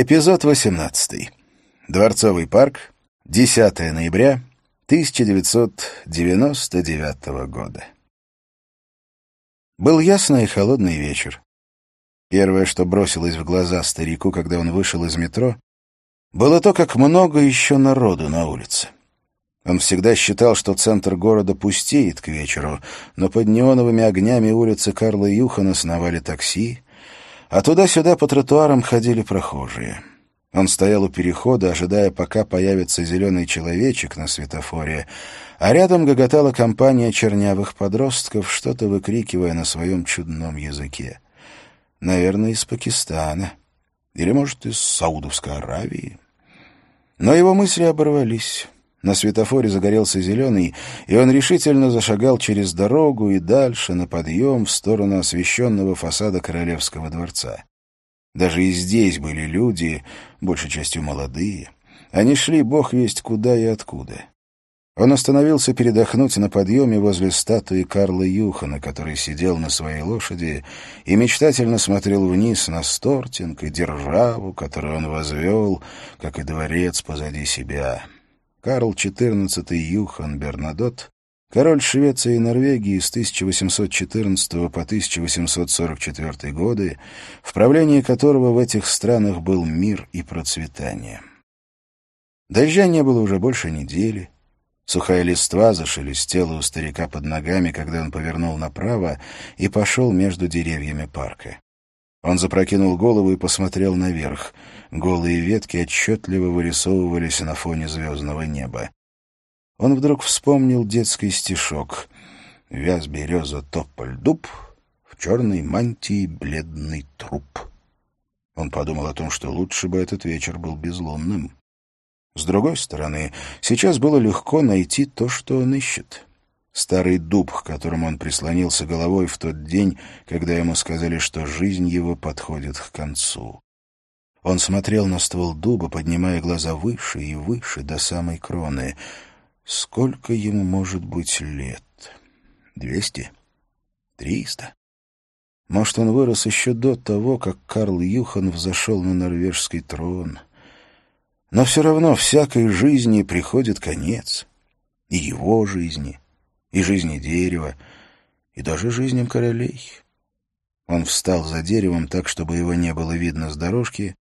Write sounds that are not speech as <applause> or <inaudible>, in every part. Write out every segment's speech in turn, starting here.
Эпизод 18. Дворцовый парк. 10 ноября 1999 года. Был ясный и холодный вечер. Первое, что бросилось в глаза старику, когда он вышел из метро, было то, как много еще народу на улице. Он всегда считал, что центр города пустеет к вечеру, но под неоновыми огнями улицы Карла Юхана сновали такси, а туда-сюда по тротуарам ходили прохожие. Он стоял у перехода, ожидая, пока появится зеленый человечек на светофоре, а рядом гоготала компания чернявых подростков, что-то выкрикивая на своем чудном языке. Наверное, из Пакистана. Или, может, из Саудовской Аравии. Но его мысли оборвались. На светофоре загорелся зеленый, и он решительно зашагал через дорогу и дальше на подъем в сторону освещенного фасада Королевского дворца. Даже и здесь были люди, большей частью молодые. Они шли бог весть куда и откуда. Он остановился передохнуть на подъеме возле статуи Карла Юхана, который сидел на своей лошади и мечтательно смотрел вниз на стортинг и державу, которую он возвел, как и дворец позади себя. Карл XIV Юхан Бернадот, король Швеции и Норвегии с 1814 по 1844 годы, в правлении которого в этих странах был мир и процветание. Дождя не было уже больше недели. Сухая листва зашелестела у старика под ногами, когда он повернул направо и пошел между деревьями парка. Он запрокинул голову и посмотрел наверх. Голые ветки отчетливо вырисовывались на фоне звездного неба. Он вдруг вспомнил детский стишок «Вяз, береза, тополь, дуб, в черной мантии бледный труп». Он подумал о том, что лучше бы этот вечер был безлунным. С другой стороны, сейчас было легко найти то, что он ищет. Старый дуб, к которому он прислонился головой в тот день, когда ему сказали, что жизнь его подходит к концу. Он смотрел на ствол дуба, поднимая глаза выше и выше, до самой кроны. Сколько ему может быть лет? Двести? Триста? Может, он вырос еще до того, как Карл Юхан взошел на норвежский трон. Но все равно всякой жизни приходит конец. И его жизни — и жизни дерева, и даже жизням королей. Он встал за деревом так, чтобы его не было видно с дорожки,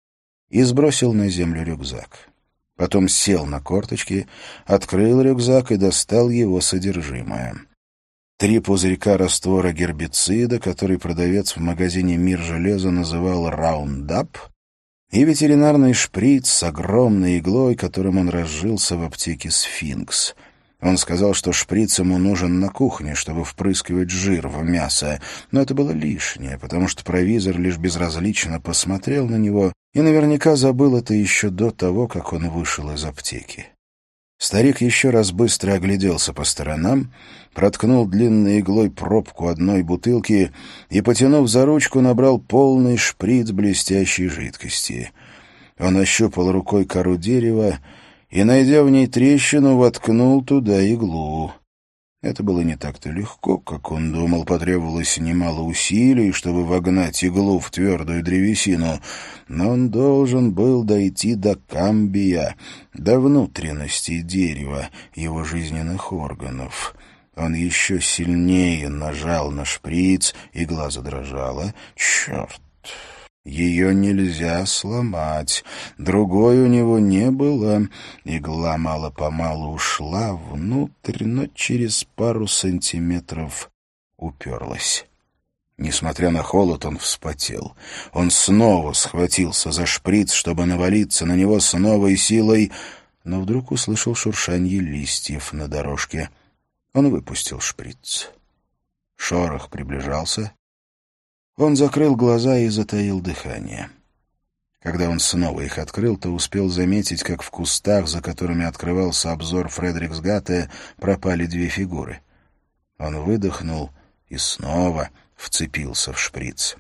и сбросил на землю рюкзак. Потом сел на корточки, открыл рюкзак и достал его содержимое. Три пузырька раствора гербицида, который продавец в магазине «Мир железа» называл «Раундап», и ветеринарный шприц с огромной иглой, которым он разжился в аптеке «Сфинкс». Он сказал, что шприц ему нужен на кухне, чтобы впрыскивать жир в мясо, но это было лишнее, потому что провизор лишь безразлично посмотрел на него и наверняка забыл это еще до того, как он вышел из аптеки. Старик еще раз быстро огляделся по сторонам, проткнул длинной иглой пробку одной бутылки и, потянув за ручку, набрал полный шприц блестящей жидкости. Он ощупал рукой кору дерева, и, найдя в ней трещину, воткнул туда иглу. Это было не так-то легко, как он думал, потребовалось немало усилий, чтобы вогнать иглу в твердую древесину, но он должен был дойти до камбия, до внутренности дерева, его жизненных органов. Он еще сильнее нажал на шприц, игла задрожала. Черт! Ее нельзя сломать. Другой у него не было. Игла мало-помалу ушла внутрь, но через пару сантиметров уперлась. Несмотря на холод, он вспотел. Он снова схватился за шприц, чтобы навалиться на него с новой силой, но вдруг услышал шуршанье листьев на дорожке. Он выпустил шприц. Шорох приближался, он закрыл глаза и затаил дыхание. Когда он снова их открыл, то успел заметить, как в кустах, за которыми открывался обзор Фредериксгатте, пропали две фигуры. Он выдохнул и снова вцепился в шприц.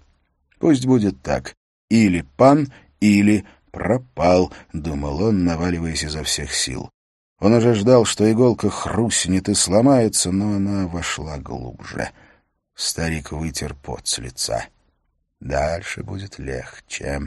«Пусть будет так. Или пан, или пропал», — думал он, наваливаясь изо всех сил. Он уже ждал, что иголка хрустнет и сломается, но она вошла глубже — Старик вытер пот с лица. Дальше будет легче.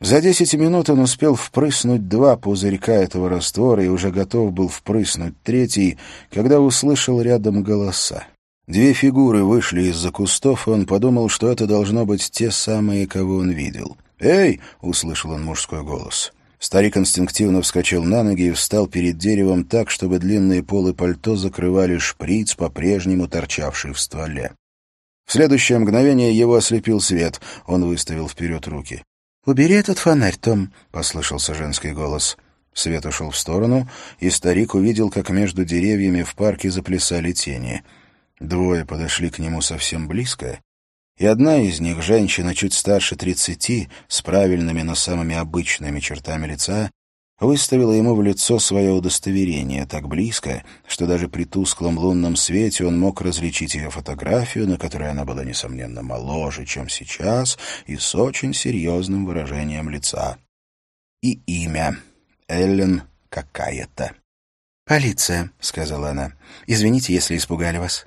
За десять минут он успел впрыснуть два пузырька этого раствора и уже готов был впрыснуть третий, когда услышал рядом голоса. Две фигуры вышли из-за кустов, и он подумал, что это должно быть те самые, кого он видел. «Эй!» — услышал он мужской голос. Старик инстинктивно вскочил на ноги и встал перед деревом так, чтобы длинные полы пальто закрывали шприц, по-прежнему торчавший в стволе. В следующее мгновение его ослепил свет. Он выставил вперед руки. «Убери этот фонарь, Том», — послышался женский голос. Свет ушел в сторону, и старик увидел, как между деревьями в парке заплясали тени. Двое подошли к нему совсем близко, и одна из них, женщина чуть старше тридцати, с правильными, но самыми обычными чертами лица, выставила ему в лицо свое удостоверение так близко, что даже при тусклом лунном свете он мог различить ее фотографию, на которой она была, несомненно, моложе, чем сейчас, и с очень серьезным выражением лица. И имя — Эллен какая-то. «Полиция», — сказала она. «Извините, если испугали вас».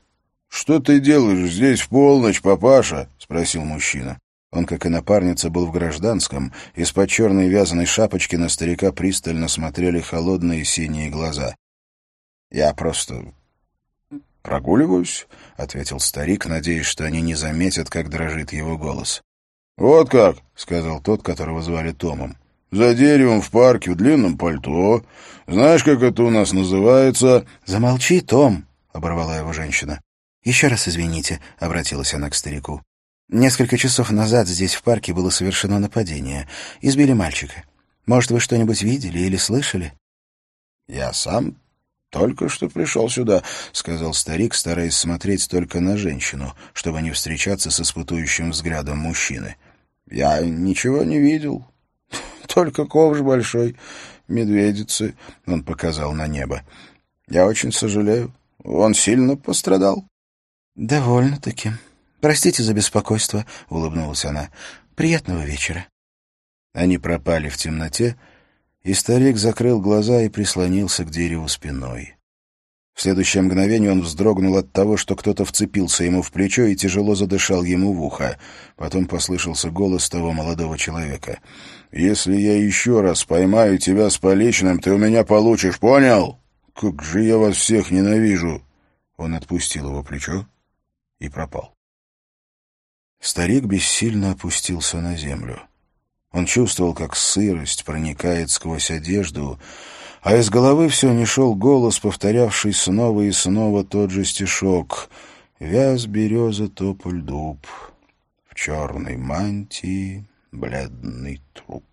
«Что ты делаешь здесь в полночь, папаша?» — спросил мужчина. Он, как и напарница, был в гражданском. Из-под черной вязаной шапочки на старика пристально смотрели холодные синие глаза. «Я просто прогуливаюсь», — ответил старик, надеясь, что они не заметят, как дрожит его голос. «Вот как», — сказал тот, которого звали Томом. «За деревом в парке в длинном пальто. Знаешь, как это у нас называется?» «Замолчи, Том», — оборвала его женщина. «Еще раз извините», — обратилась она к старику. Несколько часов назад здесь в парке было совершено нападение. Избили мальчика. Может, вы что-нибудь видели или слышали? — Я сам только что пришел сюда, — сказал старик, стараясь смотреть только на женщину, чтобы не встречаться с испытующим взглядом мужчины. — Я ничего не видел. <laughs> Только ковш большой, медведицы, — он показал на небо. Я очень сожалею. Он сильно пострадал. — Довольно-таки, «Простите за беспокойство», — улыбнулась она. «Приятного вечера». Они пропали в темноте, и старик закрыл глаза и прислонился к дереву спиной. В следующее мгновение он вздрогнул от того, что кто-то вцепился ему в плечо и тяжело задышал ему в ухо. Потом послышался голос того молодого человека. «Если я еще раз поймаю тебя с поличным, ты у меня получишь, понял? Как же я вас всех ненавижу!» Он отпустил его плечо и пропал. Старик бессильно опустился на землю. Он чувствовал, как сырость проникает сквозь одежду, а из головы все не шел голос, повторявший снова и снова тот же стишок «Вяз береза тополь дуб, в черной мантии бледный труп».